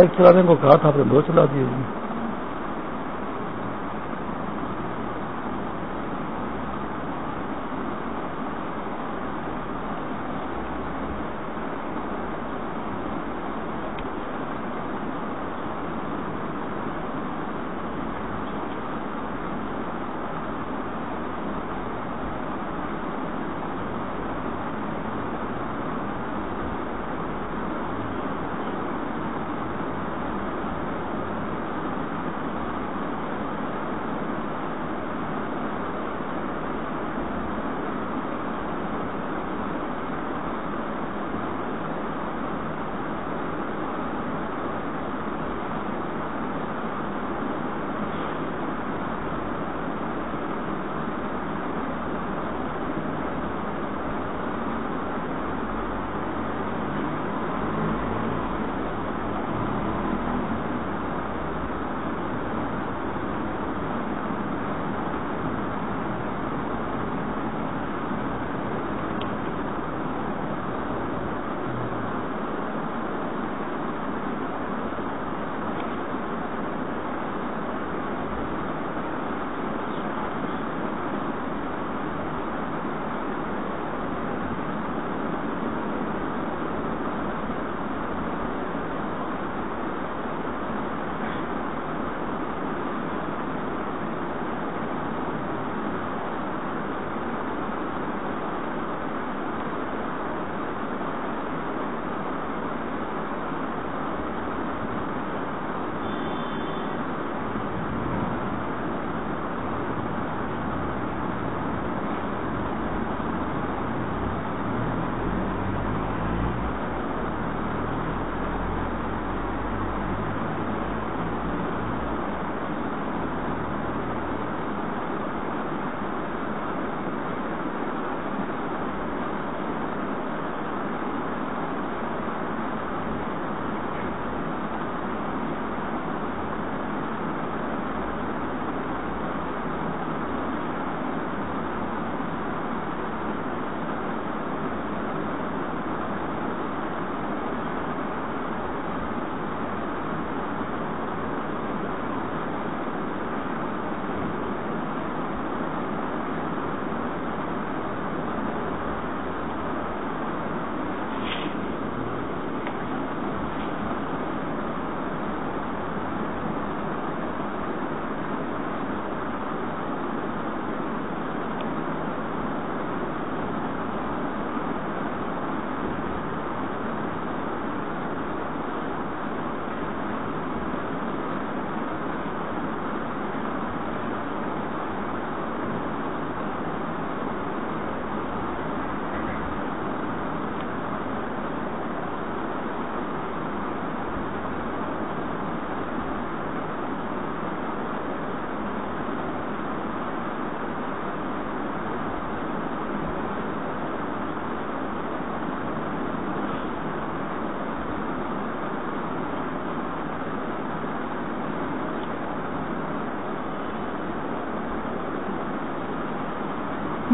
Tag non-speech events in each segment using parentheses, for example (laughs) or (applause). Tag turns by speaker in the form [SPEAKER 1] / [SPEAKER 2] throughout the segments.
[SPEAKER 1] Bike چلانے کو کہا تھا آپ نے دو چلا دیے۔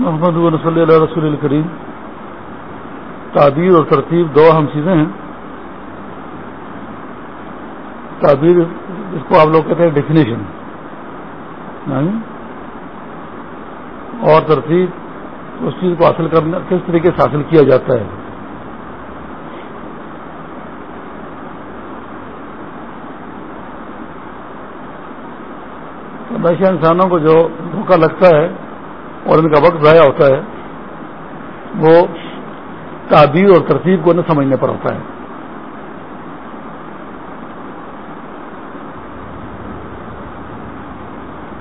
[SPEAKER 1] محمد صلی اللہ رسول الکریم تعبیر اور ترتیب دو اہم چیزیں ہیں. تعبیر اس کو آپ لوگ کہتے ہیں ڈیفینیشن اور ترتیب اس چیز کو حاصل کرنا کس طریقے سے حاصل کیا جاتا ہے؟ ہمیشہ انسانوں کو جو دھوکہ لگتا ہے اور ان کا وقت ضائع ہوتا ہے، وہ تعبیر اور ترتیب کو نہ سمجھنے پر ہوتا ہے۔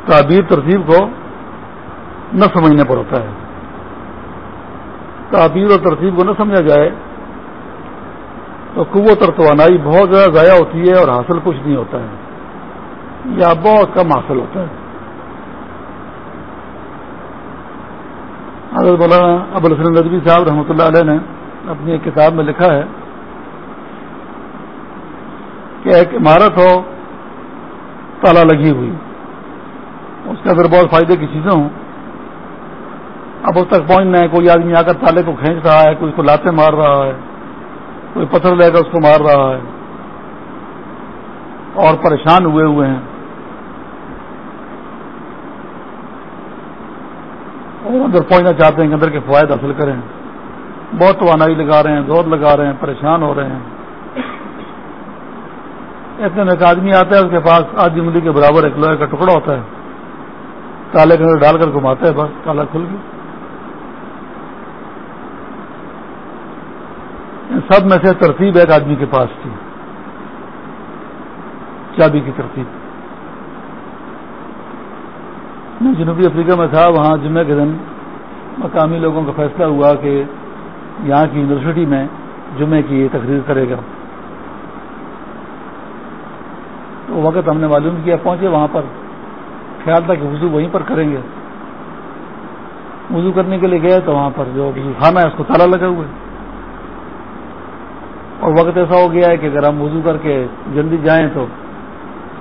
[SPEAKER 1] تعبیر، ترتیب کو نہ سمجھنے پر ہوتا ہے۔ تعبیر اور ترتیب کو نہ سمجھا جائے تو قوت اور توانائی بہت زیادہ ضائع ہوتی ہے اور حاصل کچھ نہیں ہوتا ہے۔ یا بہت کم حاصل ہوتا ہے۔ حضرت مولانا ابو الحسن ندوی صاحب رحمۃ اللہ علیہ نے اپنی ایک کتاب میں لکھا ہے کہ ایک عمارت ہو، تالا لگی ہوئی۔ اس کے اندر بہت فائدے کی چیزیں ہوں۔ اب اس تک پہنچنا ہے، کوئی آدمی آ کر تالے کو کھینچ رہا ہے، کوئی اس کو لاتے مار رہا ہے، کوئی پتھر لے کر اس کو مار رہا ہے۔ اور پریشان ہوئے ہوئے ہیں۔ اور اندر پہنچنا چاہتے ہیں کہ اندر کے فوائد حاصل کریں، بہت توانائی لگا رہے ہیں زور لگا رہے ہیں، پریشان ہو رہے ہیں۔ اتنے میں ایک آدمی آتا ہے اس کے پاس آدھی انگلی کے برابر ایک لوہے کا ٹکڑا ہوتا ہے۔ تالے کے اندر ڈال کر گھماتا ہے بس، تالا کھل گیا۔ سب میں سے ترتیب ایک آدمی کے پاس تھی، چابی کی ترتیب۔ میں جنوبی افریقہ میں تھا، وہاں جمعہ کے دن مقامی لوگوں کا فیصلہ ہوا کہ یہاں کی یونیورسٹی میں جمعے کی یہ تقریر کرے گا۔ تو وقت ہم نے معلوم کیا، پہنچے وہاں پر۔ خیال تھا کہ وضو وہیں پر کریں گے۔ وضو کرنے کے لیے گئے تو وہاں پر جو وضو خانہ ہے اس کو تالا لگا ہوئے اور وقت ایسا ہو گیا ہے کہ اگر ہم وضو کر کے جلدی جائیں تو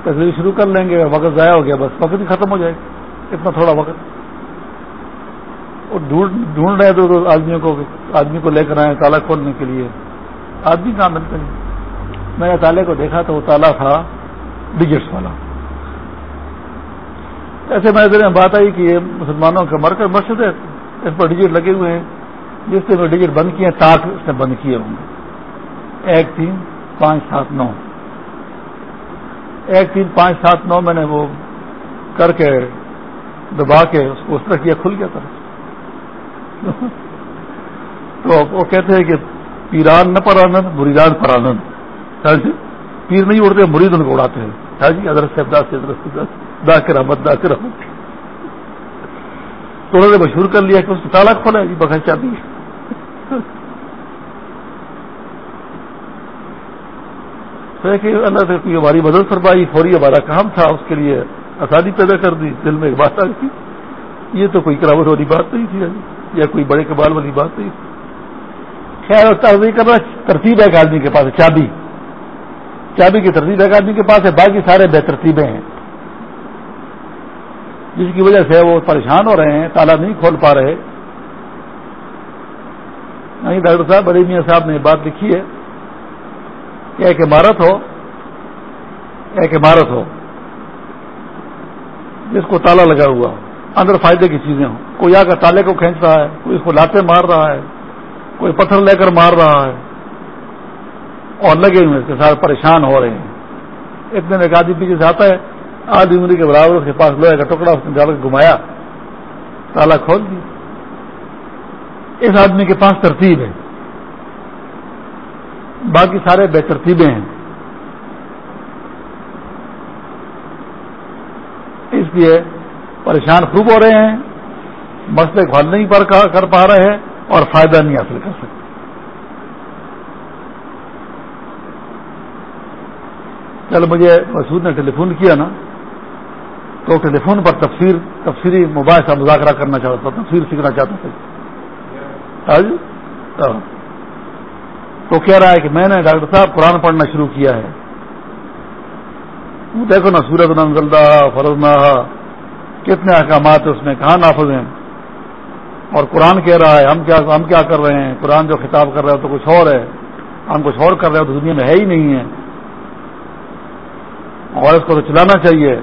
[SPEAKER 1] تقریر شروع کر لیں گے، وقت ضائع ہو گیا، بس وقت ہی ختم ہو جائے۔ گا اتنا تھوڑا وقت۔ اور ڈھونڈ رہے تو آدمیوں کو آدمی کو لے کر آئے تالا کھولنے کے لیے۔ آدمی کہاں ملتے ہیں میں نے تالے کو دیکھا تو وہ تالا تھا ڈیجٹس والا۔ ایسے میں میں بات آئی کہ یہ مسلمانوں کا مرکز مسجد ہے، اس پر ڈیجٹ لگے ہوئے ہیں۔ جس سے میں ڈیجٹ بند کیے، تاک اس نے بند کیے ہوں گے۔ ایک تین پانچ سات نو۔ ایک تین پانچ سات نو میں نے وہ کر کے دبا کے اس کو اس طرح کیا، کھل گیا تھا۔ تو وہ کہتے ہیں کہ پیران نہ پر آنند مریدان پر آنند پیر نہیں اڑتے مرید ان کو اڑاتے ہیں۔ ہاں جی حضرت صاحب سے حضرت دا کر احمد دا کر احمد تو انہوں نے مشہور کر لیا کہ اس تالا کھولا ہے جی بغیر چاہتی ہے۔ کہ اللہ سے ہماری مدد فرمائی، فوری ہمارا کام تھا، اس کے لیے آسانی پیدا کر دی، دل میں ایک بات آ گئی یہ تو کوئی کراوٹ والی بات نہیں تھی یا کوئی بڑے کبال والی بات نہیں تھی۔ خیر نہیں کر رہا ترتیب ہے ایک آدمی کے پاس، چابی۔ چابی کی ترتیب ایک آدمی کے پاس ہے، باقی سارے بے ترتیبیں ہیں۔ جس کی وجہ سے وہ پریشان ہو رہے ہیں، تالا نہیں کھول پا رہے۔ نہیں ڈاکٹر صاحب بڑی میاں صاحب نے بات لکھی ہے۔ کہ ایک عمارت ہو، ایک عمارت ہو۔ جس کو تالا لگا ہوا ہو، اندر فائدے کی چیزیں ہوں۔ کوئی آ کر تالے کو کھینچ رہا ہے، کوئی اس کو لاتے مار رہا ہے، کوئی پتھر لے کر مار رہا ہے۔ اور لگے ہوئے اس کے ساتھ پریشان ہو رہے ہیں۔ اتنے میں ایک آدمی پیچھے سے آتا ہے آدھی عمری کے برابر اس کے پاس لوہے کا ٹکڑا، اس نے ڈال کے گھمایا، تالا کھول دیا۔ اس آدمی کے پاس ترتیب ہے۔ باقی سارے بے ترتیبیں ہیں۔ اس لیے پریشان خوب ہو رہے ہیں، مسئلے کو حل نہیں کر پا رہے ہیں اور فائدہ نہیں حاصل کر سکتے کل مجھے مسعود نے ٹیلی فون کیا نا، تو ٹیلی فون پر تفسیر تفصیلی موبائل مذاکرہ کرنا چاہتا تھا، تفسیر سیکھنا چاہتا تھا ہاں جی؟ ہاں۔ تو کہہ رہا ہے کہ میں نے ڈاکٹر صاحب قرآن پڑھنا شروع کیا ہے دیکھو نا، سورت نزلدہ فرض نہ کتنے احکامات اس میں، کہاں نافذ ہیں؟ اور قرآن کہہ رہا ہے، ہم کیا ہم کیا کر رہے ہیں؟ قرآن جو خطاب کر رہے تو کچھ اور ہے۔ ہم کچھ اور کر رہے ہیں تو دنیا میں ہے ہی نہیں ہے۔ اور اس کو تو چلانا چاہیے۔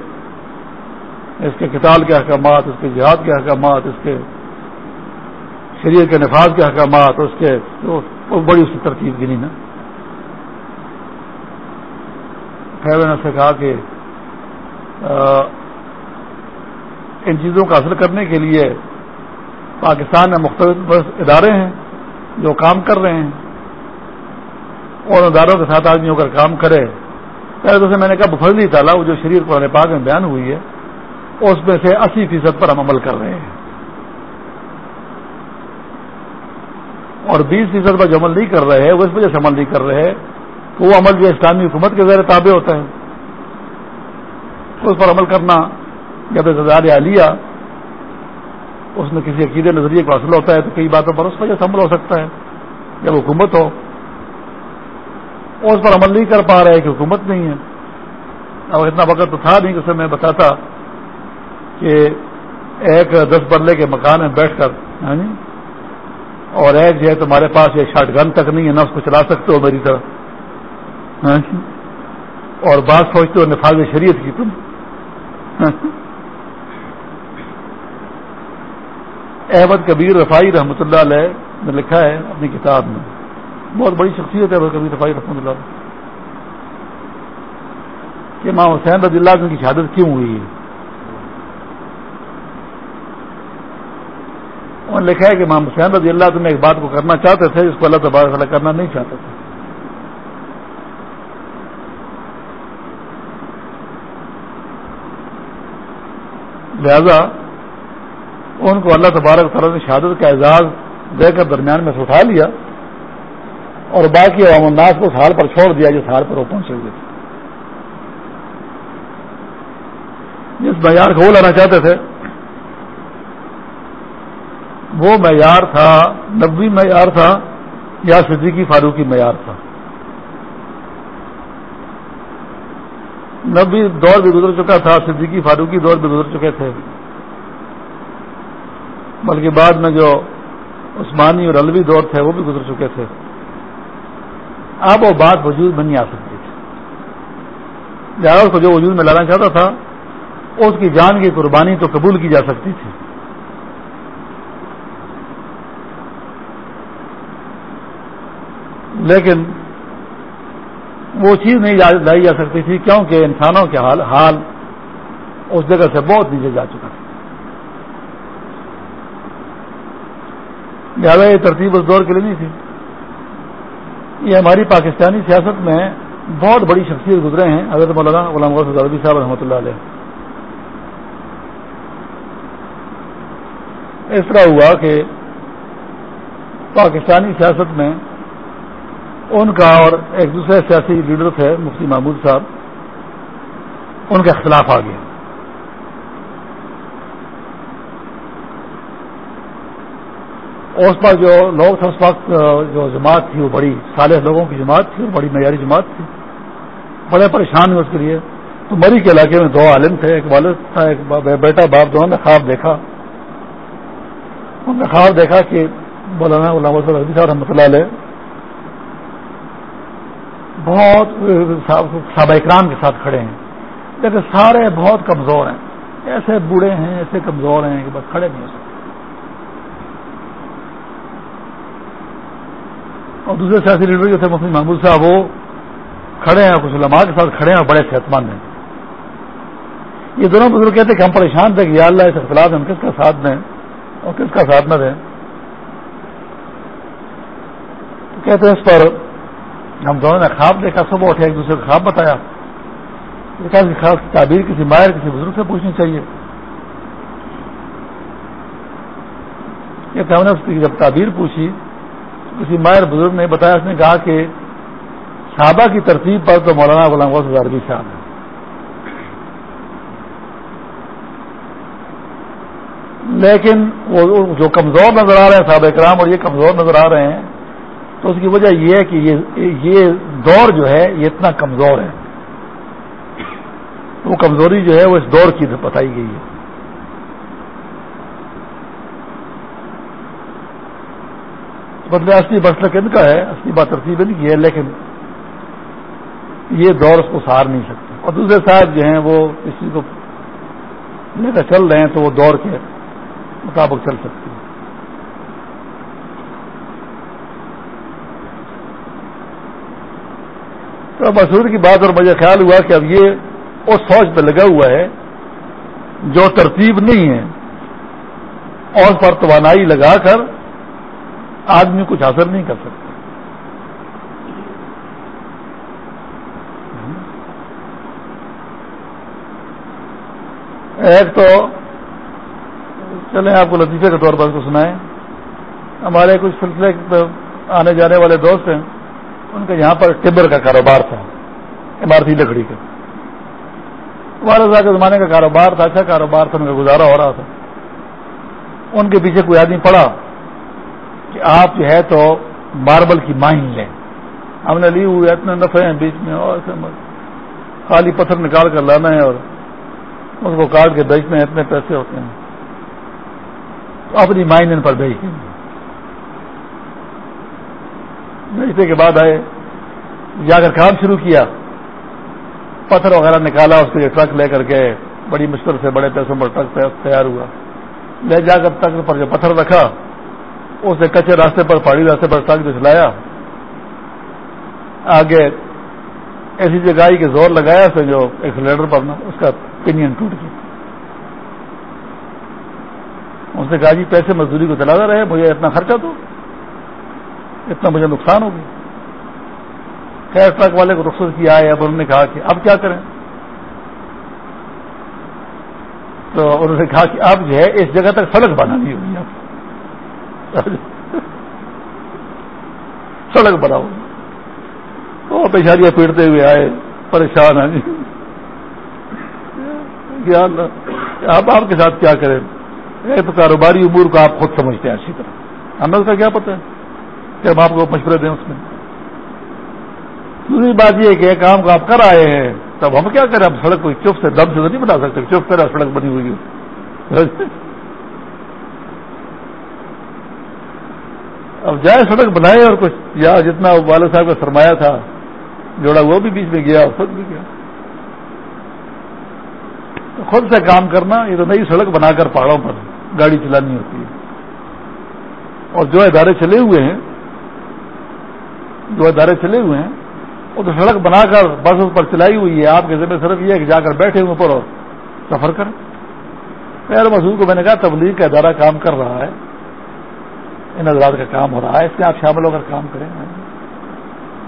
[SPEAKER 1] اس کے کتاب کے احکامات، اس کے جہاد کے احکامات، اس کے شریر کے نفاذ کے احکامات، اس کے بڑی اس کی ترتیب گنی نا۔ خیر نے سے کہا کہ ان چیزوں کو حاصل کرنے کے لیے پاکستان میں مختلف ادارے ہیں جو کام کر رہے ہیں۔ اور اداروں کے ساتھ آدمی ہو کر کام کرے۔ پہلے تو میں نے کہا فضلی تعالیٰ، وہ جو شریر قرآن پاک میں بیان ہوئی ہے، اس میں سے اسی فیصد پر ہم عمل کر رہے ہیں۔ اور بیس فیصد پر جو عمل نہیں کر رہے، وہ اس وجہ سے عمل نہیں کر رہے کہ وہ عمل جو اسلامی حکومت کے زیر تابع ہوتا ہے اس پر عمل کرنا جب اقتدار عالیہ، اس میں کسی عقیدے نظریے کو حاصل ہوتا ہے تو کئی باتوں پر اس وجہ سے عمل ہو سکتا ہے۔ جب حکومت ہو، اس پر عمل نہیں کر پا رہے کہ حکومت نہیں ہے۔ اب اتنا وقت تو تھا نہیں کہ میں بتاتا کہ ایک دس برلے کے مکان میں بیٹھ کر ہاں جی، اور ایک جو ہے تمہارے پاس ایک شارٹ گن تک نہیں ہے، نہ اس کو چلا سکتے ہو میری طرح ہاں جی۔ اور بات سوچتے ہو نفاذ شریعت کی تم۔ ہاں جی۔ احمد کبیر رفائی رحمۃ اللہ علیہ نے لکھا ہے اپنی کتاب میں۔ بہت بڑی شخصیت ہے احمد کبیر رفائی رحمۃ اللہ علیہ۔ کہ ماں حسین رضی اللہ کی شہادت کیوں ہوئی ہے؟ لکھا ہے کہ ماں حسین رضی اللہ تم ایک بات کو کرنا چاہتے تھے، جس کو اللہ تبارک کرنا نہیں چاہتے تھے لہذا ان کو اللہ تبارک تعالیٰ نے شہادت کا اعزاز دے کر درمیان میں سے اٹھا لیا اور باقی عوام الناس کو سال پر چھوڑ دیا جس ہار پر وہ پہنچے ہوئے تھے۔ جس معیار کو وہ لانا چاہتے تھے، وہ معیار تھا نبی معیار تھا یا صدیقی فاروقی معیار تھا۔ نبی دور بھی گزر چکا تھا، صدیقی فاروقی دور بھی گزر چکے تھے۔ بلکہ بعد میں جو عثمانی اور الوی دور تھے، وہ بھی گزر چکے تھے۔ اب وہ بات وجود میں نہیں آ سکتی تھی۔ کو جو وجود میں لانا چاہتا تھا، اس کی جان کی قربانی تو قبول کی جا سکتی تھی۔ لیکن وہ چیز نہیں لائی جا سکتی تھی، کیونکہ انسانوں کے حال حال اس جگہ سے بہت نیچے جا چکا تھا۔ لہٰذا یہ ترتیب اس دور کے لیے نہیں تھی۔ یہ ہماری پاکستانی سیاست میں بہت بڑی شخصیت گزرے ہیں، حضرت مولانا غلام غوث صاحب رحمۃ اللہ علیہ۔ اس طرح ہوا کہ پاکستانی سیاست میں ان کا اور ایک دوسرے سیاسی لیڈر تھے، مفتی محمود صاحب، ان کا اختلاف آ گیا۔ اس پر جو لوگ تھے، اس وقت جو جماعت تھی، وہ بڑی صالح لوگوں کی جماعت تھی، بڑی معیاری جماعت تھی۔ بڑے پریشان ہوئے اس کے لیے۔ تو مری کے علاقے میں دو عالم تھے، ایک والد تھا، ایک بیٹا باپ، دونوں نے خواب دیکھا۔ نے خواب دیکھا کہ مولانا غلام صاحب رحمۃ اللہ علیہ بہت صحابہ اکرام کے ساتھ کھڑے ہیں۔ لیکن سارے بہت کمزور ہیں۔ ایسے بوڑھے ہیں، ایسے کمزور ہیں کہ بس کھڑے نہیں ہو سکتے۔ اور دوسرے سیاسی لیڈر جو تھے، مفتی محمود صاحب، وہ کھڑے ہیں، کچھ علماء کے ساتھ کھڑے ہیں اور بڑے صحت مند ہیں۔ یہ دونوں بزرگ کہتے ہیں کہ ہم پریشان تھے کہ یا اللہ اس اختلاف ہم کس کا ساتھ دیں اور کس کا ساتھ نہ دیں تو کہتے ہیں اس پر ہم دونوں نے خواب دیکھا، صبح اٹھے، ایک دوسرے کو خواب بتایا۔ خاص تعبیر کسی ماہر، کسی بزرگ سے پوچھنی چاہیے۔ ہم نے اس کی جب تعبیر پوچھی کسی ماہر بزرگ نے بتایا، اس نے کہا کہ صحابہ کی ترتیب پر تو مولانا غلام غوث عربی صاحب ہے۔ لیکن وہ جو کمزور نظر آ رہے ہیں صحابہ کرام، اور یہ کمزور نظر آ رہے ہیں تو اس کی وجہ یہ ہے کہ یہ دور جو ہے یہ اتنا کمزور ہے۔ وہ کمزوری جو ہے وہ اس دور کی بتائی گئی ہے۔ بدلے اصلی مسلک ان کا ہے؟ اصلی بات ترتیب ان کی ہے، لیکن یہ دور اس کو سہار نہیں سکتے۔ اور دوسرے صاحب جو ہیں وہ کسی کو لے کر چل رہے ہیں تو وہ دور کے مطابق چل سکتی ہے تو مسعود کی بات اور مجھے خیال ہوا کہ اب یہ اس سوچ پہ لگا ہوا ہے جو ترتیب نہیں ہے۔ اور پر توانائی لگا کر آدمی کچھ حاصل نہیں کر سکتا۔ ایک تو چلیں آپ کو لطیفے کے طور پر اس کو سنائیں۔ ہمارے کچھ سلسلے آنے جانے والے دوست ہیں۔ ان کا یہاں پر ٹبر کا کاروبار تھا، عمارتی لکڑی کا۔ ہمارے کے زمانے کا کاروبار تھا اچھا کاروبار تھا، ان کا گزارا ہو رہا تھا۔ ان کے پیچھے کوئی آدمی پڑا کہ آپ جو ہے تو ماربل کی مائن لیں۔ ہم نے لی ہوئے اتنے نفے ہیں بیچ میں، اور خالی پتھر نکال کر لانا ہے اور اس کو کاٹ کے بیچنے اتنے پیسے ہوتے ہیں۔ تو اپنی مائن ان پر بیچ دیں بیچنے کے بعد آئے جا کر کام شروع کیا، پتھر وغیرہ نکالا، اس کے لیے ٹرک لے کر کے بڑی مشکل سے بڑے پیسوں پر ٹرک تیار ہوا۔ لے جا کر ٹرک پر جو پتھر رکھا، اسے کچے راستے پر، پہاڑی راستے پر ٹرک جو چلایا۔ آگے ایسی جگہ کہ زور لگایا اسے جو ایکسیلیٹر پر نا اس کا پینین ٹوٹ گیا۔ اس نے کہا جی پیسے مزدوری کو چلاتا رہے، مجھے اتنا خرچہ دو اتنا مجھے نقصان ہوگی خیر ٹرک والے کو رخصت کیا ہے، اب انہوں نے کہا کہ اب کیا کریں؟ تو انہوں نے کہا کہ اب جو ہے اس جگہ تک سڑک بنانی ہوگی اب سڑک بناؤ وہ پیشاریاں پیڑتے ہوئے آئے، پریشان ہیں۔ جی آپ آپ کے ساتھ کیا کریں؟ ایک تو کاروباری امور کو آپ خود سمجھتے ہیں اچھی طرح۔ ہمیں اس کا کیا پتہ ہے؟ کہ ہم آپ کو مشورے دیں اس میں۔ دوسری بات یہ کہ کام کو آپ کر آئے ہیں، تب ہم کیا کریں؟ اب سڑک کو چپ سے دم سے تو نہیں بنا سکتے، چپ کرا سڑک بنی ہوئی اب جائے سڑک بنائے اور کچھ، یا جتنا والد صاحب کا سرمایہ تھا، جوڑا وہ بھی بیچ میں گیا اور خود بھی گیا۔ تو خود سے کام کرنا، یہ تو نئی سڑک بنا کر پہاڑوں پر گاڑی چلانی ہوتی ہے۔ اور جو ادارے چلے ہوئے ہیں جو ادارے چلے ہوئے ہیں، وہ تو سڑک بنا کر بس اس پر چلائی ہوئی ہے۔ آپ کے ذمہ صرف یہ ہے کہ جا کر بیٹھے ہوئے پر اور سفر کریں۔ خیر مسود کو میں نے کہا، تبلیغ کا ادارہ کام کر رہا ہے۔ ان حضرات کا کام ہو رہا ہے۔ اس میں آپ شامل ہو کر کام کریں۔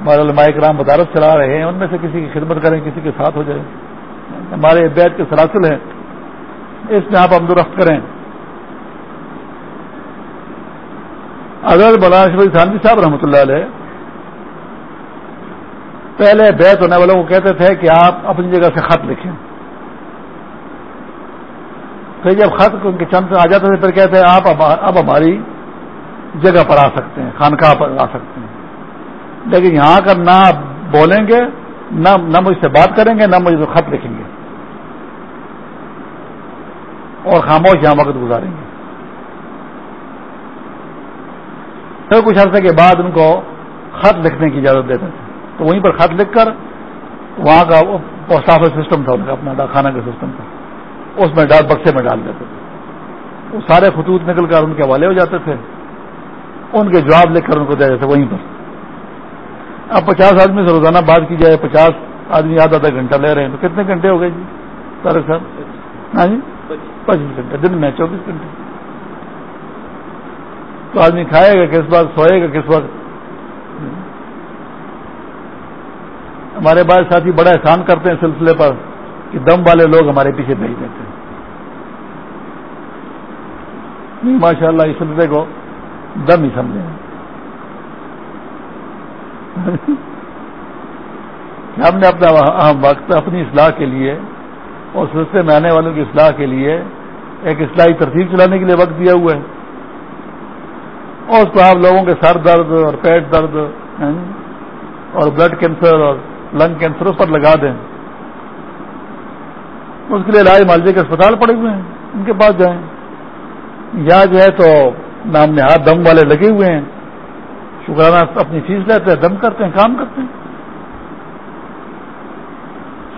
[SPEAKER 1] ہمارے علماء کرام بدارت چلا رہے ہیں۔ ان میں سے کسی کی خدمت کریں، کسی کے ساتھ ہو جائے ہمارے بیت کے سلاسل ہیں۔ اس میں آپ امدورخت کریں۔ اگر مولانا شریف تھانوی صاحب رحمۃ اللہ علیہ پہلے بیت ہونے والوں کو کہتے تھے کہ آپ اپنی جگہ سے خط لکھیں۔ پھر جب خط ان کے چند آ جاتے تھے، پھر کہتے ہیں آپ اب ہماری جگہ پر آ سکتے ہیں، خانقاہ پر آ سکتے ہیں۔ لیکن یہاں کر نہ بولیں گے نہ مجھ سے بات کریں گے، نہ مجھ سے خط لکھیں گے۔ اور خاموش یہاں وقت گزاریں گے۔ پھر کچھ عرصے کے بعد ان کو خط لکھنے کی اجازت دیتے تھے۔ تو وہیں پر خط لکھ کر وہاں کا پوسٹ آفس سسٹم تھا ان کا، اپنا ڈاکخانہ کا سسٹم تھا۔ اس میں ڈال، بکسے میں ڈال دیتے تھے۔ وہ سارے خطوط نکل کر ان کے حوالے ہو جاتے تھے۔ ان کے جواب لکھ کر ان کو دے دیتے وہیں پر۔ اب پچاس آدمی سے روزانہ بات کی جائے، پچاس آدمی آدھا آدھا گھنٹہ لے رہے ہیں تو کتنے گھنٹے ہو گئے جی؟ سارے سر ہاں جی؟ پچیس گھنٹے۔ دن میں چوبیس گھنٹے۔ تو آدمی کھائے گا، کس وقت سوئے گا، کس وقت ہمارے بعد ساتھی بڑا احسان کرتے ہیں سلسلے پر کہ دم والے لوگ ہمارے پیچھے بھیج دیتے ہیں۔ ماشاء اللہ اس سلسلے کو دم ہی سمجھے ہم نے اپنا وقت، اپنی اصلاح کے لیے، اور سلسلے میں آنے والوں کی اصلاح کے لیے ایک اصلاحی ترتیب چلانے کے لیے وقت دیا ہوا ہے۔ اور اس کو آپ لوگوں کے سر درد اور پیٹ درد اور بلڈ کینسر اور لنگ کینسر اس پر لگا دیں۔ اس کے لیے علاج مالجے کے اسپتال پڑے ہوئے ہیں، ان کے پاس جائیں۔ یا جو ہے تو نام نہاد دم والے لگے ہوئے ہیں۔ شکرانہ اپنی فیس لیتے ہیں، دم کرتے ہیں، کام کرتے ہیں۔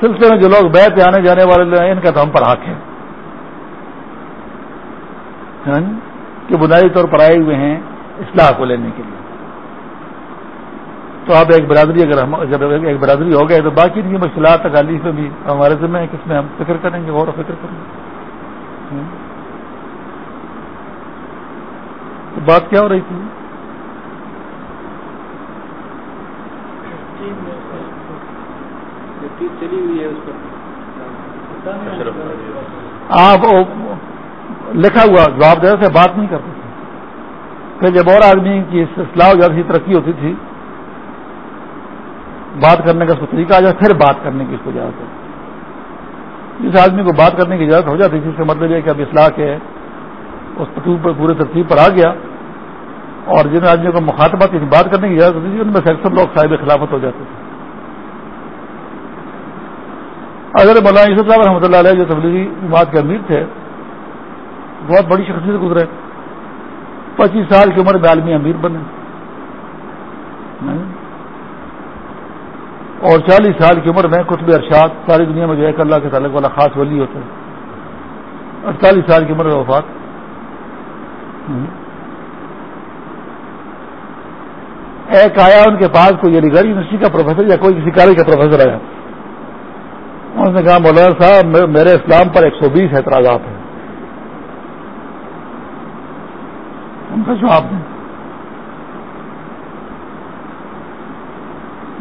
[SPEAKER 1] سلسلے میں جو لوگ بیٹھے، آنے جانے والے ہیں، ان کا تو ہم پر حق ہے۔ ہاں جی، کہ بنیادی طور پر آئے ہوئے ہیں اصلاح کو لینے کے لیے۔ تو اب ایک برادری اگر ہم جب ایک برادری ہو گئے تو باقی نہیں مشکلات تکالیف میں بھی ہمارے ذمہ ہے کس میں ہم فکر کریں گے غور و فکر کریں گے۔ تو بات کیا ہو رہی تھی؟ آپ لکھا ہوا جواب دے سے بات نہیں کرتے پھر جب اور آدمی کی اصلاح ہو جاتی ترقی ہوتی تھی بات کرنے کا اس کو طریقہ آ جائے، پھر بات کرنے کی اس کو اجازت ہوتی جس آدمی کو بات کرنے کی اجازت ہو جاتی تھی اس کا مطلب یہ کہ اب اصلاح کے اس پر پورے ترتیب پر آ گیا اور جن آدمیوں کو مخاطبات کی بات کرنے کی اجازت ہوتی تھی، ان میں سے اکثر لوگ صاحب خلافت ہو جاتے تھے۔ اگر مولانا یوسف صاحب رحمۃ اللہ علیہ جو تبلیغی بات کے امیر تھے، بہت بڑی شخصیت گزرے۔ پچیس سال کی عمر میں عالمی امیر بنے۔ اور چالیس سال کی عمر میں قطب ارشاد ساری دنیا میں جو ہے اللہ کے تعلق والا خاص ولی ہوتا ہے اڑتالیس سال کی عمر میں وفات۔ ایک آیا ان کے پاس کوئی علی گڑھ یونیورسٹی کا پروفیسر یا کوئی کسی کالج کا پروفیسر آیا۔ انہوں نے کہا، مولانا صاحب میرے اسلام پر ایک سو بیس اعتراضات ہیں۔ ان کا جواب دیں۔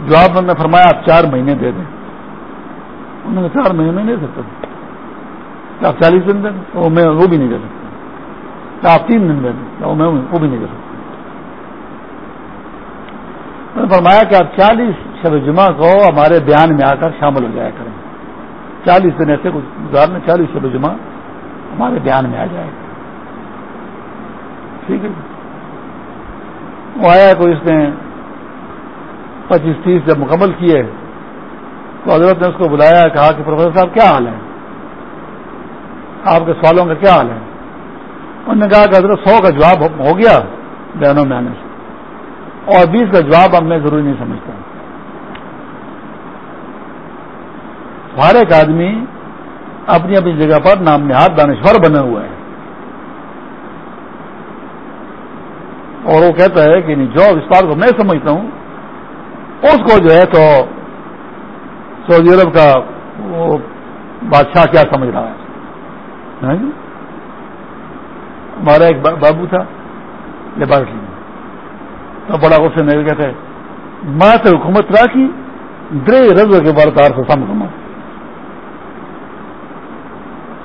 [SPEAKER 1] جواب میں نے فرمایا، آپ چار مہینے دے دیں۔ انہوں نے چار مہینے نہیں دے سکتا۔ آپ چالیس دن دیں۔ تو میں وہ بھی نہیں دے سکتا۔ آپ تین دن دیں۔ تو میں وہ بھی نہیں دے سکتا۔ نے فرمایا کہ آپ چالیس شب جمعہ کو ہمارے بیان میں آ کر شامل ہو جایا کریں۔ چالیس دن ایسے کچھ گزارنے چالیس شب جمعہ ہمارے بیان میں آ جائے۔ گا ٹھیک ہے جی۔ وہ آیا کوئی اس نے پچیس تیس جب مکمل کیے تو حضرت نے اس کو بلایا، کہا کہ پروفیسر صاحب، کیا حال ہے؟ آپ کے سوالوں کا کیا حال ہے؟ انہوں نے کہا کہ حضرت، سو کا جواب ہو گیا بیانوں میں آنے سے۔ اور بیس کا جواب اب میں ضروری نہیں سمجھتا۔ ہر ایک آدمی اپنی اپنی جگہ پر نام نہاد دانشور بنے ہوئے ہیں اور وہ کہتا ہے کہ نہیں، جو اس بات کو میں سمجھتا ہوں اس کو جو ہے تو سعودی عرب کا وہ بادشاہ کیا سمجھ رہا ہے؟ ہاں جی؟ ہمارا ایک بابو تھا لیبارٹری میں تو بڑا غصے میں کہتے ماں سے حکومت راکی درے رضو کے بار تار سے سم کما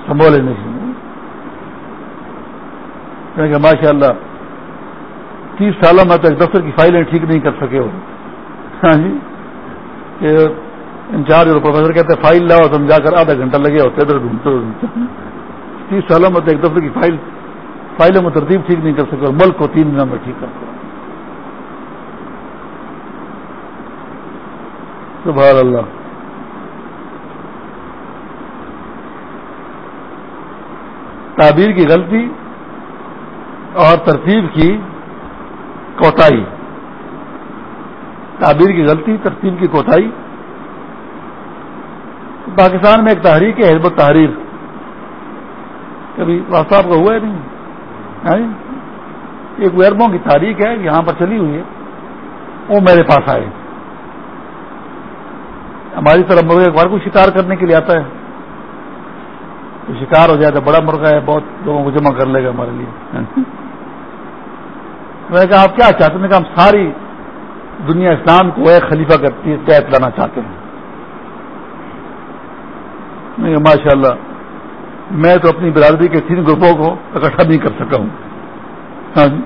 [SPEAKER 1] سنبھولے نہیں۔ کہ ماشاء اللہ تیس سالوں میں تو ایک دفتر کی فائلیں ٹھیک نہیں کر سکے ہو۔ ہاں جی کہ انچارج اور پروفیسر کہتے ہیں فائل لاؤ تم جا کر آدھا گھنٹہ لگے ہوتے، ادھر ڈھونڈتے تیس سالوں میں ایک دفتر کی فائل، فائلوں میں ترتیب ٹھیک نہیں کر سکے اور ملک کو تین دنوں میں ٹھیک کر سکے سبحان اللہ۔ تعبیر کی غلطی اور ترتیب کی کوتاہی۔ تعبیر کی غلطی، ترتیب کی کوتاہی۔ پاکستان میں ایک تحریک ہے، حزب تحریر کبھی راستہ کا ہوا ہے نہیں؟ ایک ویربوں کی تاریخ ہے، یہاں پر چلی ہوئی ہے۔ وہ میرے پاس آئے۔ ہماری طرف مرغے ایک بار کو شکار کرنے کے لیے آتا ہے۔ تو شکار ہو جائے تو بڑا مرغہ ہے، بہت لوگوں کو جمع کر لے گا ہمارے لیے۔ (laughs) میں نے کہا، آپ کیا چاہتے ہیں؟ کہ ہم ساری دنیا اسلام کو ایک خلیفہ کا تحت لانا چاہتے ہیں۔ ماشاء اللہ میں تو اپنی برادری کے تین گروپوں کو اکٹھا نہیں کر سکا ہوں۔ ہاں جی۔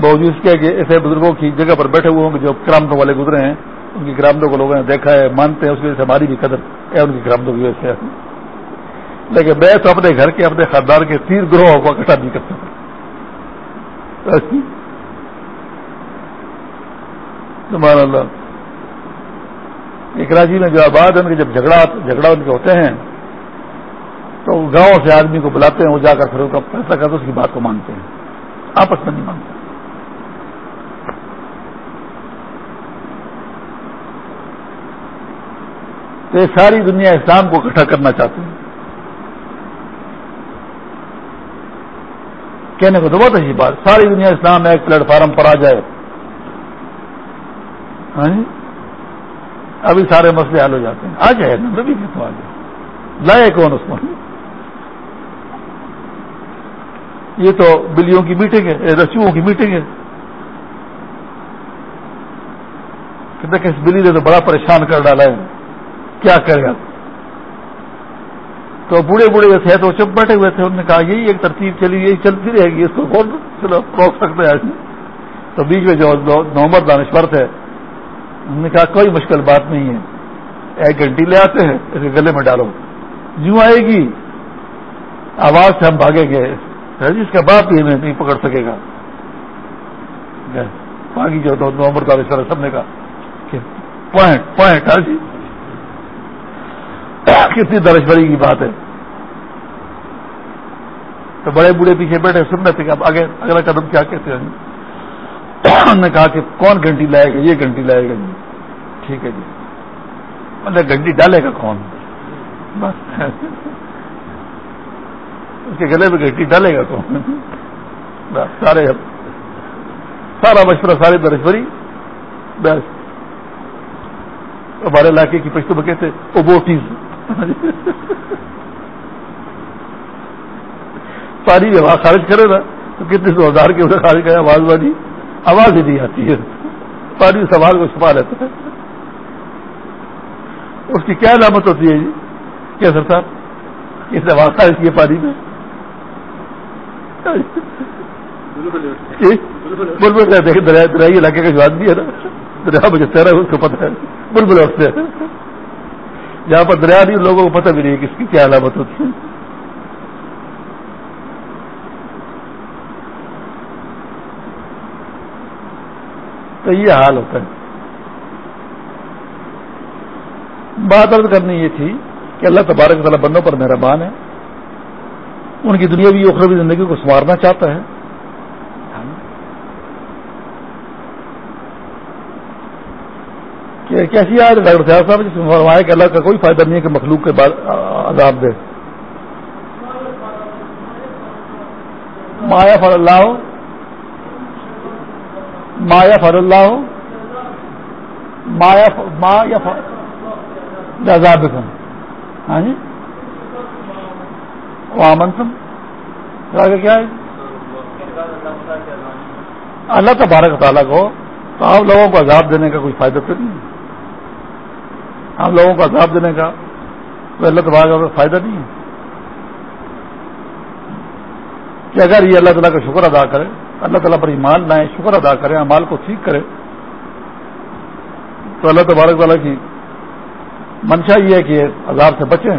[SPEAKER 1] باوجود اس کے کہ ایسے بزرگوں کی جگہ پر بیٹھے ہوئے ہوں جو کرامتوں والے گزرے ہیں، ان کی گرامدوں کو لوگوں نے دیکھا ہے، مانتے ہیں، اس کی وجہ سے ہماری بھی قدر ہے، ان کی گرامدوں کی وجہ سے۔ لیکن میں تو اپنے گھر کے، اپنے خاندان کے تین گروہ کو اکٹھا نہیں کر سکتا اللہ۔ کراچی میں جو آباد ہے، ان کے جب جھگڑا جھگڑا ان کے ہوتے ہیں، تو گاؤں سے آدمی کو بلاتے ہیں، وہ جا کر پھر ان کا فیصلہ کرتے اس کی بات کو مانتے ہیں۔ آپس میں نہیں مانتے۔ تو یہ ساری دنیا اسلام کو اکٹھا کرنا چاہتے ہیں۔ کہنے کو تو بہت اچھی بات، ساری دنیا اسلام ایک پلیٹ فارم پر آ جائے۔ ہاں جی؟ ابھی سارے مسئلے حل ہو جاتے ہیں۔ آ جائے نا بھی تو آ جائے لائے کون اس میں یہ تو بلیوں کی میٹنگ ہے رسیوں کی میٹنگ ہے۔ کہ بلی نے تو بڑا پریشان کر ڈالا ہے۔ کیا کرے گا تو بوڑھے بوڑھے جو تھے تو چپ بیٹھے ہوئے تھے، انہوں نے کہا، یہی ایک ترتیب چلی، یہی چلتی رہے گی۔ اس کو کون چلو، روک سکتے ہیں۔ تو بیچ میں جو نومبر دانشور تھے انہوں نے کہا کوئی مشکل بات نہیں ہے۔ ایک گھنٹی لے آتے ہیں اس کے گلے میں ڈالو۔ یوں آئے گی۔ آواز سے ہم بھاگیں گے۔ جس جی، کا باپ بھی ہمیں نہیں پکڑ سکے گا۔ باقی جو نومبر دانشور سب نے کہا۔ پوائنٹ پوائنٹ ہاں جی۔ کتنی درشوری کی بات ہے۔ تو بڑے بوڑھے پیچھے بیٹھے سن رہے تھے کہ اب آگے اگلا قدم کیا کہتے ہیں؟ انہوں نے کہا کہ کون گھنٹی لائے گا؟ یہ گھنٹی لائے گا جی۔ ٹھیک ہے جی۔ مطلب گھنٹی ڈالے گا کون؟ بس۔ اس کے گلے میں گھنٹی ڈالے گا کون؟ بس۔ سارے سارا مشورہ سارے درشوری بس۔ ہمارے علاقے کی پشتو میں کہتے اوبوٹیز ساری جب خارج کرے نا، تو کتنے سو ہزار کے خارج کرے آواز والی آواز ہی نہیں آتی ہے۔ پانی سوال کو چھپا لیتا ہے اس کی کیا علامت ہوتی ہے جی؟ کیا سر صاحب، یہ آواز خارج کی پانی میں۔ جی؟ بلبل دیکھیں دریائی علاقے کا جو آدمی ہے نا۔ دریا مجھے تیرا اس کو پتہ ہے۔ بلبل اٹھتے ہیں جہاں پر دریا نہیں، لوگوں کو پتہ بھی نہیں ہے کہ اس کی کیا علامت ہوتی ہے۔ تو یہ حال ہوتا ہے۔ بات عرض کرنی یہ تھی کہ اللہ تبارک تعالیٰ بندوں پر مہربان ہے۔ ان کی دنیا بھی اخروی زندگی کو سنوارنا چاہتا ہے۔ کہ کیسی آج ڈاکٹر صاحب صاحب جس میں فرمایا کہ اللہ کا کوئی فائدہ نہیں ہے کہ مخلوق کے بعد عذاب دے۔ مایا فر اللہ مایا فر اللہ مایا ما یا عذاب ہاں جی وامن تم کیا ہے اللہ تبارک تعالیٰ کو تو آپ لوگوں کو عذاب دینے کا کوئی فائدہ تو نہیں ہے۔ ہم لوگوں کو عذاب دینے کا تو اللہ تبارک کا فائدہ نہیں ہے۔ کہ اگر یہ اللہ تعالیٰ کا شکر ادا کرے اللہ تعالیٰ پر ایمان لائیں، شکر ادا کریں امال کو ٹھیک کرے تو اللہ تبارک تعالیٰ کی منشا یہ ہے کہ عذاب سے بچیں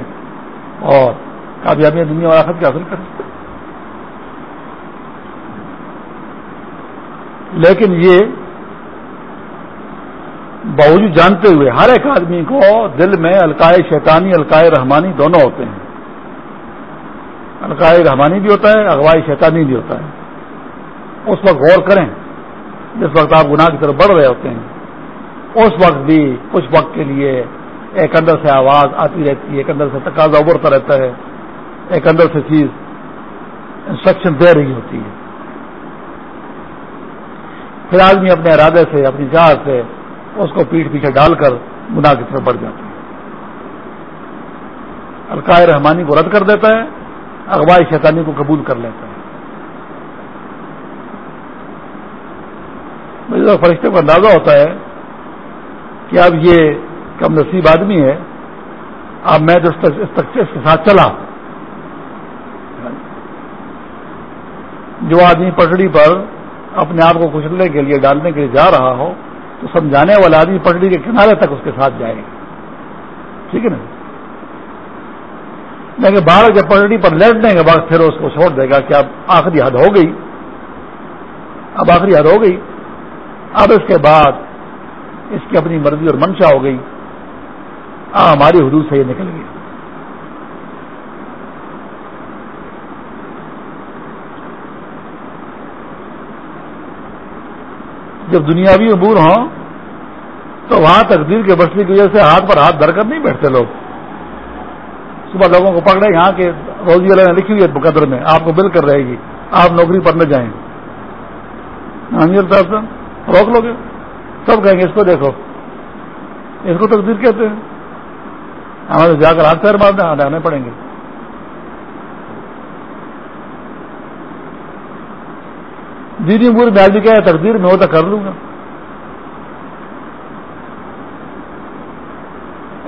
[SPEAKER 1] اور کامیابی دنیا اور آخر کی حاصل کریں۔ لیکن یہ باوجود جانتے ہوئے ہر ایک آدمی کو دل میں القائے شیطانی، القائے رحمانی دونوں ہوتے ہیں۔ القائے رحمانی بھی ہوتا ہے اغوائی شیطانی بھی ہوتا ہے۔ اس وقت غور کریں جس وقت آپ گناہ کی طرف بڑھ رہے ہوتے ہیں، اس وقت بھی کچھ وقت کے لیے ایک اندر سے آواز آتی رہتی ہے، ایک اندر سے تقاضا ابھرتا رہتا ہے، ایک اندر سے چیز انسٹرکشن دے رہی ہوتی ہے۔ پھر آدمی اپنے ارادے سے، اپنی جہاز سے اس کو پیٹ پیچھے ڈال کر گناہ کی طرف بڑھ جاتا ہے۔ القائے رحمانی کو رد کر دیتا ہے اغوائی شیطانی کو قبول کر لیتا ہے۔ مجھے فرشتے کو اندازہ ہوتا ہے کہ اب یہ کم نصیب آدمی ہے۔ اب میں اس کے ساتھ چلا۔ جو آدمی پٹڑی پر اپنے آپ کو کچلنے کے لیے ڈالنے کے لیے جا رہا ہو، تو سمجھانے والا آدمی پٹڑی کے کنارے تک اس کے ساتھ جائے گا۔ ٹھیک ہے نا؟ لیکن باہر جب پٹڑی پر لیٹنے کے بعد پھر اس کو چھوڑ دے گا کہ اب آخری حد ہو گئی۔ اب آخری حد ہو گئی۔ اب اس کے بعد اس کی اپنی مرضی اور منشا ہو گئی۔ ہماری حدود سے یہ نکل گئی جب دنیاوی عبور ہوں، تو وہاں تقدیر کے بچنے کی وجہ سے ہاتھ پر ہاتھ دھر کر نہیں بیٹھتے لوگ۔ صبح لوگوں کو پکڑے، یہاں کے روزی والے نے لکھی ہوئی ہے مقدر میں، آپ کو بل کر رہے گی، آپ نوکری پر نہ جائیں۔ ہاں جی، صاحب۔ روک لو گے؟ سب کہیں گے اس کو دیکھو۔ اس کو تقدیر کہتے ہیں۔ ہمارے جا کر ہاتھ پیر مارنے ہاں، ہٹانے پڑیں گے۔ دیدی پوری میں کیا ہے تقدیر میں ہوتا کر لوں گا۔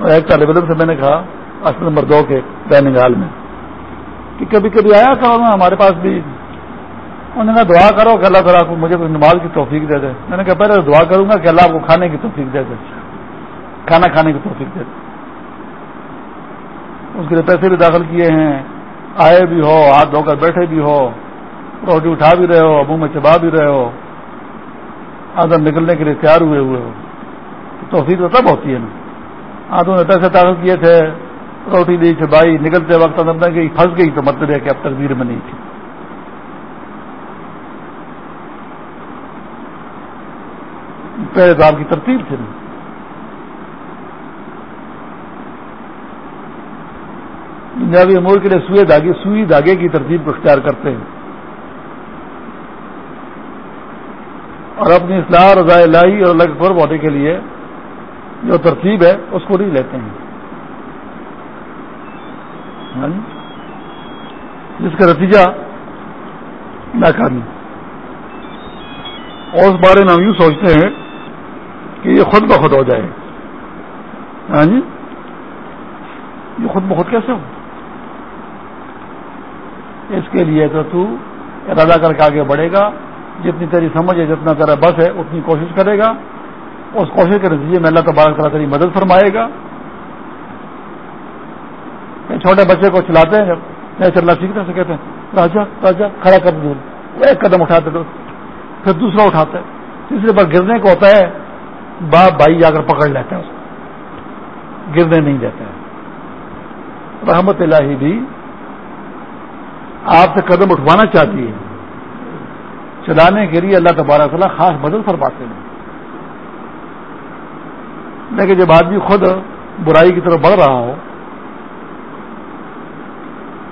[SPEAKER 1] ایک طالب علم سے میں نے کہا، اصل نمبر دو کے ڈائننگ ہال میں، کہ کبھی کبھی آیا کرو نا، ہمارے پاس بھی انہوں نے کہا، دعا کرو کہ اللہ تعالیٰ کو مجھے نماز کی توفیق دے دے. میں نے کہا، پہلے دعا کروں گا کہ اللہ کو کھانے کی توفیق دے دے. کھانا کھانے کی توفیق دے دے۔ اس کے لیے پیسے بھی داخل کیے ہیں، آئے بھی ہو، ہاتھ دھو کر بیٹھے بھی ہو، روٹی اٹھا بھی رہے ہو، منہ میں چبا بھی رہے ہو، آدم نکلنے کے لیے تیار ہوئے ہوئے ہو۔ توفیق تو تب ہوتی ہے نا۔ آدھوں نے پیسے داخل کیے تھے، روٹی لی، چبائی، نکلتے وقت اندر گئی، پھنس گئی تو مطلب ہے کہ اب تصویر میں نہیں تھی۔ پہلے تو کی ترتیب تھی نا دنیاوی امور کے لیے سوئے دھاگے، سوئی دھاگے کی ترتیب کو اختیار کرتے ہیں۔ اور اپنی اصلاح رضاء لائی اور اللہ کے قرب ہونے کے لیے جو ترتیب ہے، اس کو نہیں لیتے ہیں۔ ہاں جی؟ جس کا نتیجہ ناکامی۔ اور اس بارے میں ہم یوں سوچتے ہیں کہ یہ خود بخود ہو جائے۔ ہاں جی؟ یہ خود بخود کیسے ہو؟ اس کے لیے تو تو ارادہ کر کے آگے بڑھے گا۔ جتنی تیری سمجھ ہے، جتنا تیرا بس ہے، اتنی کوشش کرے گا۔ اس کوشش کے نتیجے میں اللہ تبارک تعالیٰ تیری مدد فرمائے گا۔ چھوٹے بچے کو چلاتے ہیں جب میں چلنا سیکھتے سے کہتے ہیں، راجا راجا، کھڑا کر دوں ایک قدم اٹھاتے دو پھر دوسرا اٹھاتا ہے۔ تیسرے بار گرنے کو ہوتا ہے۔ باپ بھائی جا کر پکڑ لیتے ہیں اس کو۔ گرنے نہیں دیتے ہیں رحمت اللہ بھی آپ سے قدم اٹھوانا چاہتی ہے۔ چلانے کے لیے اللہ تبارک تعالیٰ خاص مدد فرماتے ہیں۔ لیکن جب آدمی خود برائی کی طرف بڑھ رہا ہو،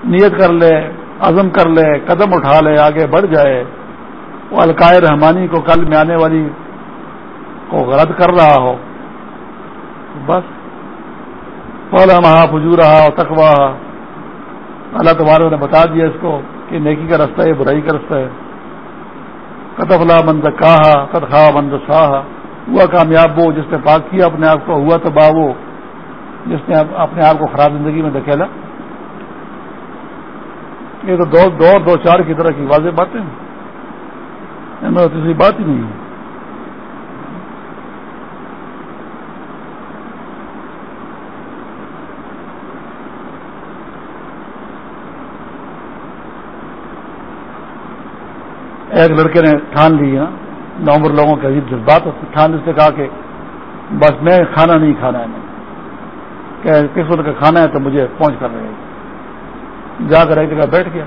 [SPEAKER 1] نیت کر لے، عزم کر لے، قدم اٹھا لے، آگے بڑھ جائے، وہ القائے رحمانی کو کل میں آنے والی کو غلط کر رہا ہو۔ بس۔ پہلا مہا فجو رہا تکوا اللہ تبارک نے بتا دیا اس کو کہ نیکی کا رستہ ہے، برائی کا رستہ ہے۔ قطفلا مند کہا قد خواہ مند ساہ ہوا کامیاب وہ جس نے پاک کیا اپنے آپ کو، ہوا تو با وہ جس نے اپنے آپ کو خراب زندگی میں دکھیلا یہ تو دو دو دو، چار کی طرح کی واضح باتیں ہیں۔ میں کسی بات ہی نہیں ہے۔ ایک لڑکے نے ٹھان لی نا نومبر لوگوں کے عجیب جذبات ٹھان اس سے کہا کہ بس میں کھانا نہیں کھانا ہے کہ کس وقت کا کھانا ہے تو مجھے پہنچ کر رہے۔ جا کر ایک جگہ بیٹھ گیا۔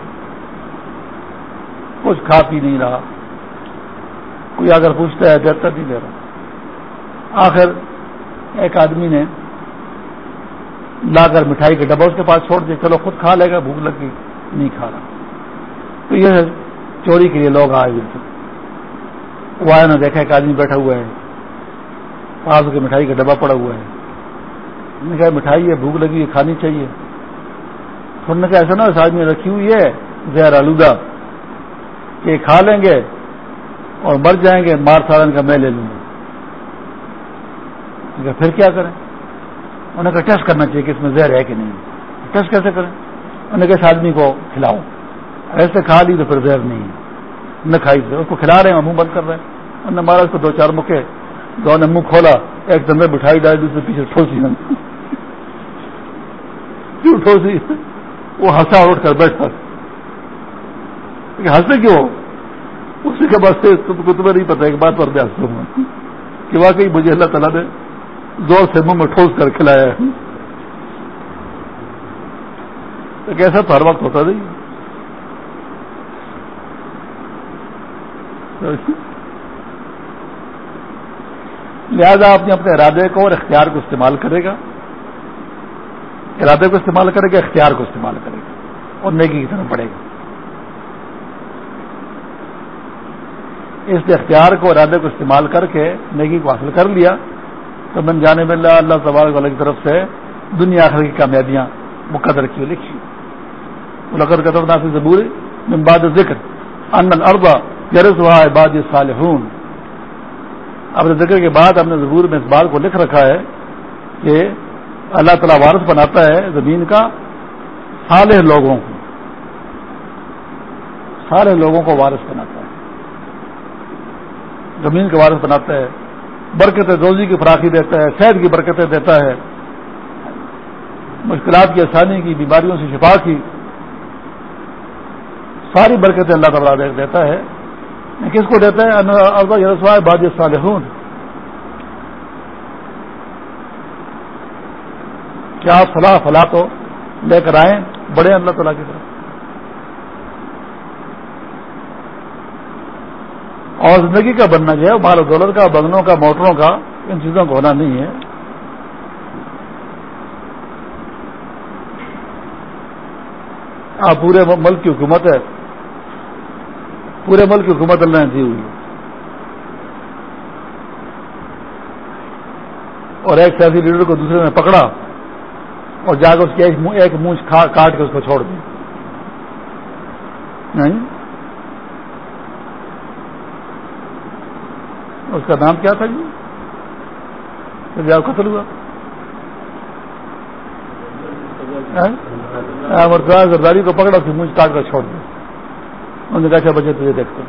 [SPEAKER 1] کچھ کھا پی نہیں رہا۔ کوئی اگر پوچھتا ہے دیتا نہیں دے رہا۔ آخر ایک آدمی نے لا کر مٹھائی کے ڈبا اس کے پاس چھوڑ دیا۔ چلو، خود کھا لے گا، بھوک لگ گئی، نہیں کھا رہا۔ تو یہ چوری کے لیے لوگ آئے ہوئے وہ آیا نہ دیکھا ایک آدمی بیٹھا ہوا ہے۔ پاس کے مٹھائی کا ڈبا پڑا ہوا ہے۔ نے کہا، مٹھائی ہے، بھوک لگی ہے، کھانی چاہیے۔ انہوں نے کہا، ایسا نا اس آدمی رکھی ہوئی ہے، زہر آلودہ۔ کہ کھا لیں گے اور مر جائیں گے، مار سارن کا میں لے لوں گا۔ پھر کیا کریں؟ انہوں نے کہا، ٹیسٹ کرنا چاہیے کہ اس میں زہر ہے کہ نہیں ٹیسٹ کیسے کریں؟ انہوں نے کہا، اس آدمی کو کھلاؤ۔ ایسے کھا لی تو پھر زہر نہیں نہ کھائی سے اس کو کھلا رہے ہیں، منہ بند کر رہے ہیں۔ انہوں نے مارا، اس کو دو چار مکے۔ دو نے منہ کھولا، ایک دندے بٹھائی ڈالی، دوسرے پیچھے ٹھوسی کیوں ٹھوسی؟ وہ ہنسا اٹھ کر بیٹھا۔ ہنسے کیوں؟ اسی کے بعد سے تمہیں نہیں پتا ایک بات پر بھی ہنستا ہوں۔ کہ واقعی مجھے اللہ تعالیٰ نے زور سے منہ میں ٹھوس کر کھلایا ہے۔ کیسا تو ہر وقت ہوتا نہیں۔ لہذا اپنے اپنے ارادے کو اور اختیار کو استعمال کرے گا۔ ارادے کو استعمال کرے گا، اختیار کو استعمال کرے گا۔ اور نیکی کی طرف پڑے گا۔ اس اختیار کو، ارادے کو استعمال کر کے نیکی کو حاصل کر لیا تو من جانے میں اللہ اللہ تبارک والے کی طرف سے دنیا آخر کی کامیابیاں مقدر کی لکھی۔ لقد قطر نافی ضبور من بعد ذکر ان الارض یرز ہوا عباد صالحون اب ذکر کے بعد ہم نے ضبور میں اس بات کو لکھ رکھا ہے کہ اللہ تعالیٰ وارث بناتا ہے زمین کا صالح لوگوں کو۔ سارے لوگوں کو وارث بناتا ہے۔ زمین کا وارث بناتا ہے برکت روزی کی فراخی دیتا ہے، صحت کی برکتیں دیتا ہے۔ مشکلات کی آسانی کی، بیماریوں سے شفا کی۔ ساری برکتیں اللہ تعالیٰ دیتا ہے۔ کس کو دیتا ہے باد صالحون کیا آپ فلاح فلاح تو لے کر آئیں؟ بڑے اللہ تعالیٰ کی طرف. اور زندگی کا بننا جو ہے، مال و دولت کا، بنگلوں کا، موٹروں کا، ان چیزوں کو ہونا نہیں ہے. آپ پورے ملک کی حکومت ہے پورے ملک کی حکومت اللہ نے دی ہوئی اور ایک سیاسی لیڈر کو دوسرے نے پکڑا اور جا کر اس کے ایک مونچھ کاٹ کے اس کو چھوڑ دیا۔ نہیں؟ اس کا نام کیا تھا جی؟ قتل ہوا۔ ہاں؟ ہاں، زرداری کو پکڑا پھر مجھ کاٹ کر چھوڑ دیا۔ انہوں نے کہا اچھا بچے تجھے دیکھتے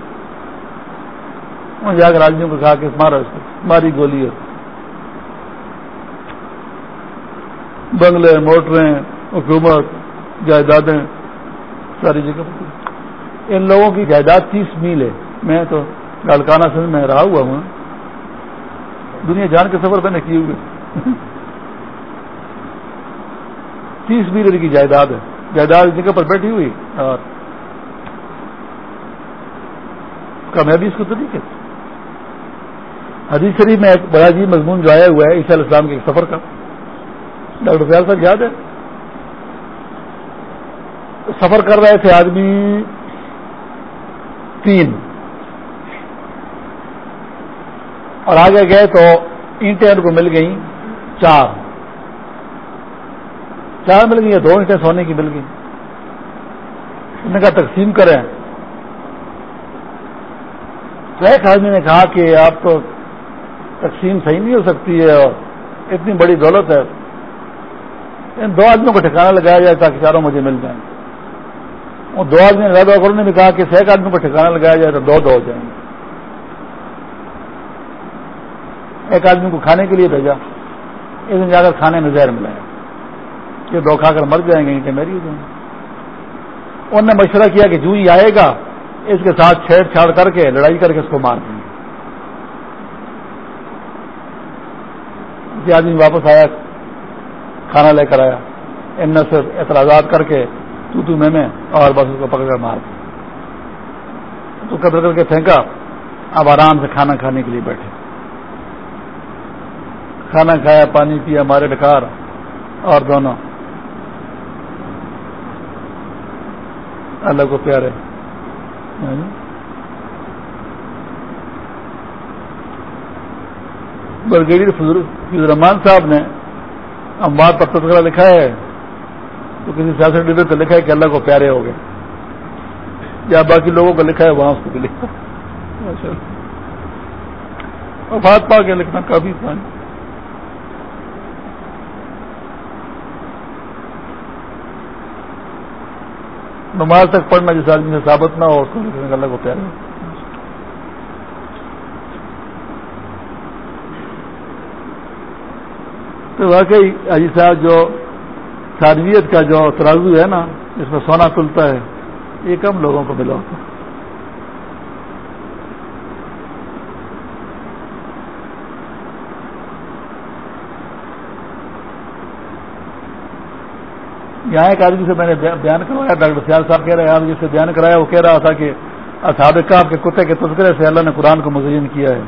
[SPEAKER 1] وہاں جا کر آدمیوں کو کہا کہ مارا اس کو، ماری گولی ہے۔ بنگلے، موٹریں، حکومت، جائیدادیں، ساری جگہ ان لوگوں کی جائیداد تیس میل ہے۔ میں تو لالکانہ سے میں رہا ہوا ہوں۔ دنیا جان کے سفر میں نے کیے ہوئے۔ تیس میل کی جائیداد ہے۔ جائیداد جگہ پر بیٹھی ہوئی اور کامیابی اس کو تو نہیں کہتے۔ حدیث شریف میں ایک بڑا جی مضمون جو آیا ہوا ہے، عیسیٰ علیہ السلام کے سفر کا۔ ڈاکٹر فیال صاحب یاد ہے؟ سفر کر رہے تھے آدمی تین۔ اور آگے گئے تو اینٹیں ان کو مل گئیں چار۔ چار مل گئی دو اینٹیں سونے کی مل گئی انہوں نے کہا تقسیم کریں۔ تو ایک آدمی نے کہا کہ آپ تو تقسیم صحیح نہیں ہو سکتی ہے اور اتنی بڑی دولت ہے۔ ان دو آدمیوں کو ٹھکانا لگایا جائے تاکہ چاروں مجھے مل جائیں۔ وہ دو آدمی غیر نے بھی کہا کہ ایک آدمی کو ٹھکانا لگایا جائے تو دو دو ہو جائیں۔ گے ایک آدمی کو کھانے کے لیے بھیجا۔ ایک دن جا کر کھانے میں زہر ملایا۔ کہ دو کھا کر مر جائیں گے کہ میری ہو جائیں۔ گے انہوں نے مشورہ کیا کہ جو ہی آئے گا اس کے ساتھ چھیڑ چھاڑ کر کے لڑائی کر کے اس کو مار دیں گے۔ آدمی واپس آیا، کھانا لے کر آیا۔ ان میں سے اعتراضات کر کے تو تو میں میں اور بس اس کو پکڑ کر مار تو قدر کر کے پھینکا۔ اب آرام سے کھانا کھانے کے لیے بیٹھے۔ کھانا کھایا، پانی پیا، مارے ڈکار اور دونوں۔ اللہ کو پیارے۔ برگیڈیئر فضل رحمان صاحب نے اموات پر تذکرہ لکھا ہے تو کسی سیاسی لیڈر کو لکھا ہے کہ اللہ کو پیارے ہو گئے یا باقی لوگوں کو لکھا ہے وہاں اس کو بھی لکھا وفات پا کے لکھنا کافی پانی نماز تک پڑھنا جس آدمی سے ثابت نہ ہو، اس کو لکھنے کا اللہ کو پیارے تو واقعی حجی صاحب جو ثانویت کا جو ترازو ہے نا، اس میں سونا تلتا ہے، یہ کم لوگوں کو ملا ہوتا۔ ہے یہاں ایک آدمی سے میں نے بیان کروایا، ڈاکٹر سیال صاحب کہہ رہے ہیں جس سے بیان کرایا، وہ کہہ رہا تھا کہ اصحاب آپ کے کتے کے تذکرے سے اللہ نے قرآن کو مزین کیا ہے۔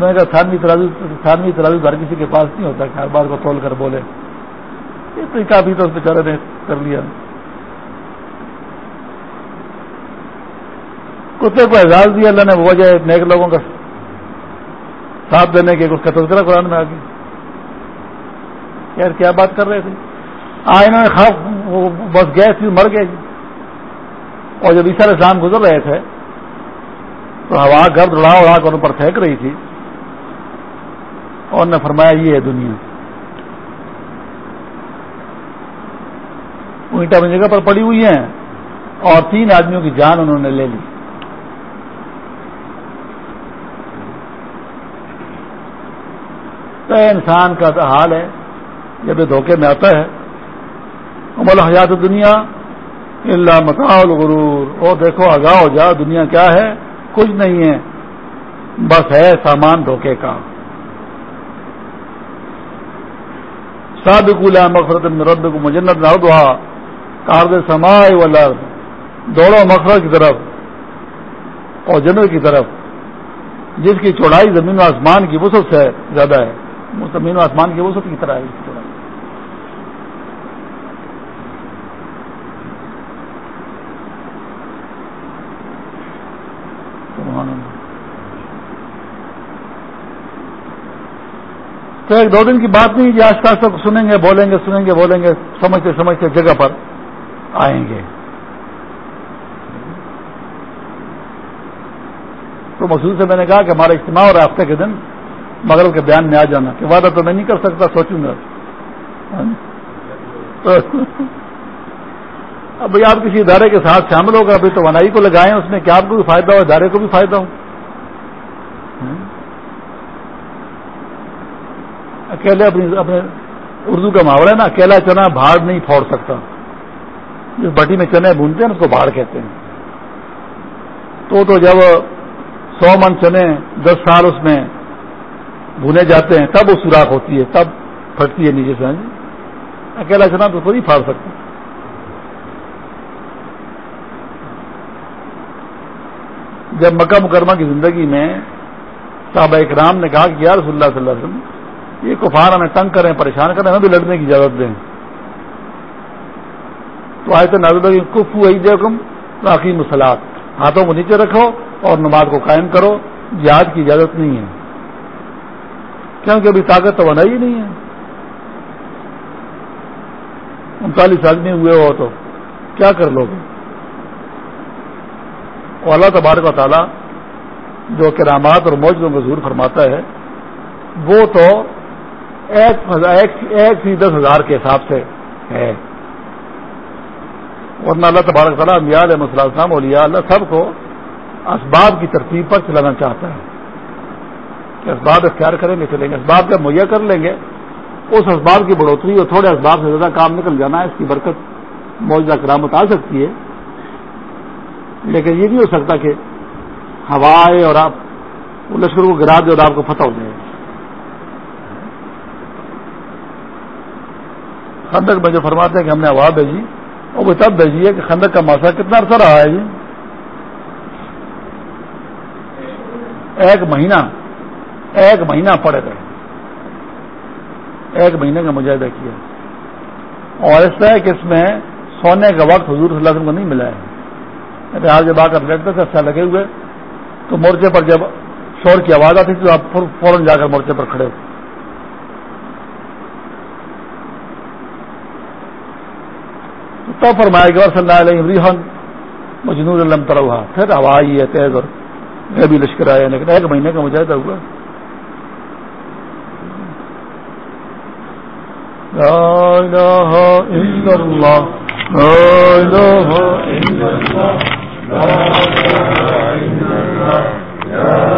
[SPEAKER 1] میں نے کہا، تھانوی ترازو تھانوی ترازو ہر کسی کے پاس نہیں ہوتا کہ ہر بات کو تول کر بولے۔ یہ تو کافی تو اس بیچارے نے کر لیا۔ کتے کو اعزاز دیا، اللہ نے وجہ نیک لوگوں کا ساتھ دینے کے اس کا تذکرہ قرآن میں آ گیا یار کیا بات کر رہے تھے؟ آ انہوں نے خواب بس گئے تھی مر گئے جی۔ اور جب عیسا اسلام گزر رہے تھے، تو ہوا گرد اڑا اڑا کر ان پر پھینک رہی تھی۔ اور نے فرمایا، یہ ہے دنیا۔ اینٹا اپنی جگہ پر پڑی ہوئی ہیں اور تین آدمیوں کی جان انہوں نے لے لی۔ تو انسان کا حال ہے۔ جب یہ دھوکے میں آتا ہے۔ عمل حیات دنیا اللہ متا الغرور۔ او دیکھو، آگاہ ہو جا دنیا کیا ہے؟ کچھ نہیں ہے، بس ہے سامان دھوکے کا۔ سابق مغفرت رب کو مجنت نہ دعا۔ کارد سمائے و دوڑو مقصد کی طرف اور جنرل کی طرف۔ جس کی چوڑائی زمین و آسمان کی وسعت سے زیادہ ہے۔ زمین و آسمان کی وسعت کی طرح ہے اس کی چوڑائی تو ایک دو دن کی بات نہیں آس پاس تک سنیں گے، بولیں گے، سنیں گے، بولیں گے، سمجھتے سمجھتے جگہ پر آئیں گے۔ تو مسود سے میں نے کہا کہ ہمارا اجتماع اور ہفتے کے دن مغرب کے بیان میں آ جانا، کہ وعدہ تو میں نہیں کر سکتا، سوچوں گا۔ اب بھائی آپ کسی ادارے کے ساتھ شامل ہوگا، ابھی تو ونائی کو لگائیں اس میں کیا آپ کو بھی فائدہ ہو، ادارے کو بھی فائدہ ہو۔ اکیلے اپنی اپنے اردو کا محاورہ ہے نا، اکیلا چنا بھاڑ نہیں پھوڑ سکتا۔ جس بٹی میں چنے بھونتے ہیں اس کو بھاڑ کہتے ہیں۔ تو تو جب سو من چنے دس سال اس میں بھونے جاتے ہیں، تب وہ سوراخ ہوتی ہے، تب پھٹتی ہے نیچے سے ہاں جی۔ اکیلا چنا تو خود ہی پھاڑ سکتا۔ جب مکہ مکرمہ کی زندگی میں صحابہ اکرام نے کہا کہ یا رسول اللہ صلی اللہ علیہ وسلم یہ کفار ہمیں تنگ کریں پریشان کریں ہمیں بھی لڑنے کی اجازت دیں۔ تو آئے تو نازل کف ہوئی حکم باقی مسلات ہاتھوں کو نیچے رکھو اور نماز کو قائم کرو، جہاد کی اجازت نہیں ہے۔ کیونکہ ابھی طاقت تو بنا ہی نہیں ہے۔ انتالیس آدمی ہوئے ہو تو کیا کر لو گے؟ اللہ تبارک و تعالیٰ جو کرامات اور موجودوں کو ضرور فرماتا ہے، وہ تو ایک فی دس ہزار کے حساب سے ہے۔ ورنہ اللہ تبارک تعالیٰ علیہ السلام اولیاء اللہ سب کو اسباب کی ترتیب پر چلانا چاہتا ہے کہ اسباب اختیار کریں گے، چلیں گے۔ اسباب جب مہیا کر لیں گے، اس اسباب کی بڑھوتری اور تھوڑے اسباب سے زیادہ کام نکل جانا ہے، اس کی برکت موجودہ کرامت آ سکتی ہے۔ لیکن یہ نہیں ہو سکتا کہ ہوائے اور آپ لشکر کو گرا دے اور آپ کو فتح ہو جائے۔ خندق میں جو فرماتے ہیں کہ ہم نے ہوا بھیجی، وہ تب بھیجی ہے کہ خندق کا ماسا کتنا عرصہ رہا ہے جی؟ ایک مہینہ ایک مہینہ پڑے گئے۔ ایک مہینے کا مجاہدہ کیا۔ اور اس طرح کہ اس میں سونے کا وقت حضور صلی اللہ علیہ وسلم کو نہیں ملا ہے۔ یعنی آج جب آ کر بیٹھتے تھے اچھا لگے ہوئے، تو مورچے پر جب شور کی آواز آتی تھی، تو آپ فوراً جا کر مورچے پر کھڑے ہوتے تو فرمایا گیا صلی اللہ علیہ ریحن مجنور علم تروا پھر ہوا ہوائی ہے تیز اور میں بھی لشکر آیا لیکن ایک مہینے کا مجاہدہ ہوا۔ لا الہ الا اللہ، لا الہ الا اللہ لا الہ الا اللہ۔